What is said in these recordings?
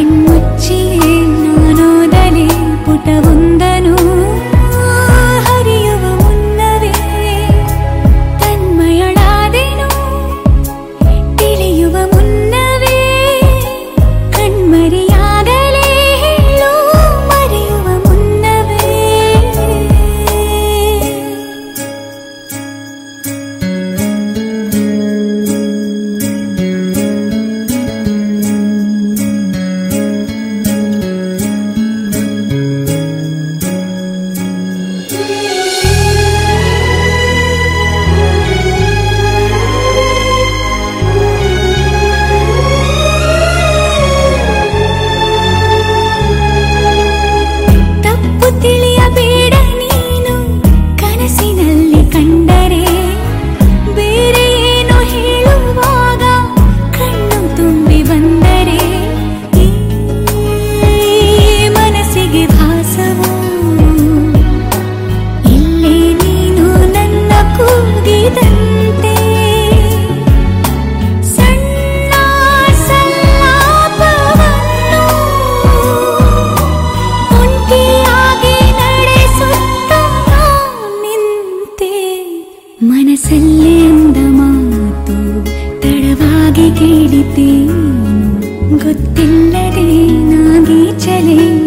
കൺമുച്ചിയേ നാനോദലേ പുട്ടവും गति नरे नागीचरे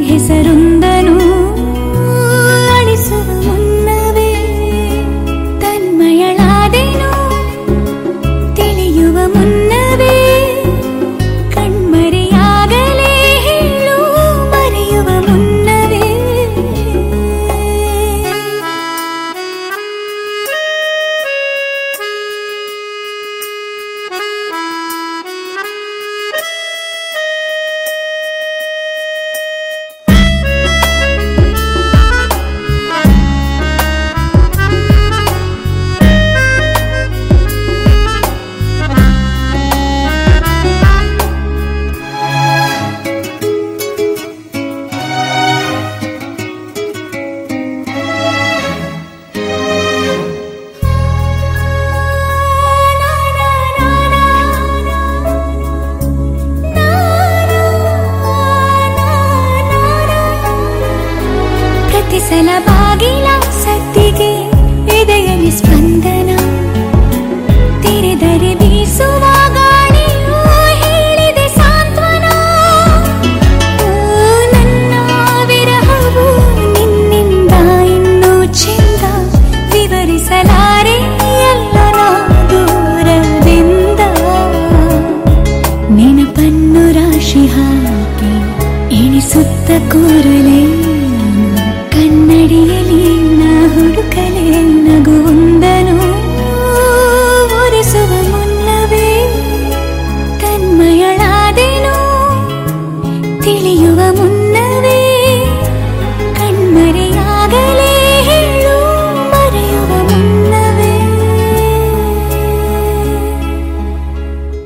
ಪ್ರತಿ ಸಲ ಬಾಗಿಲ ಸದ್ದಿಗೆ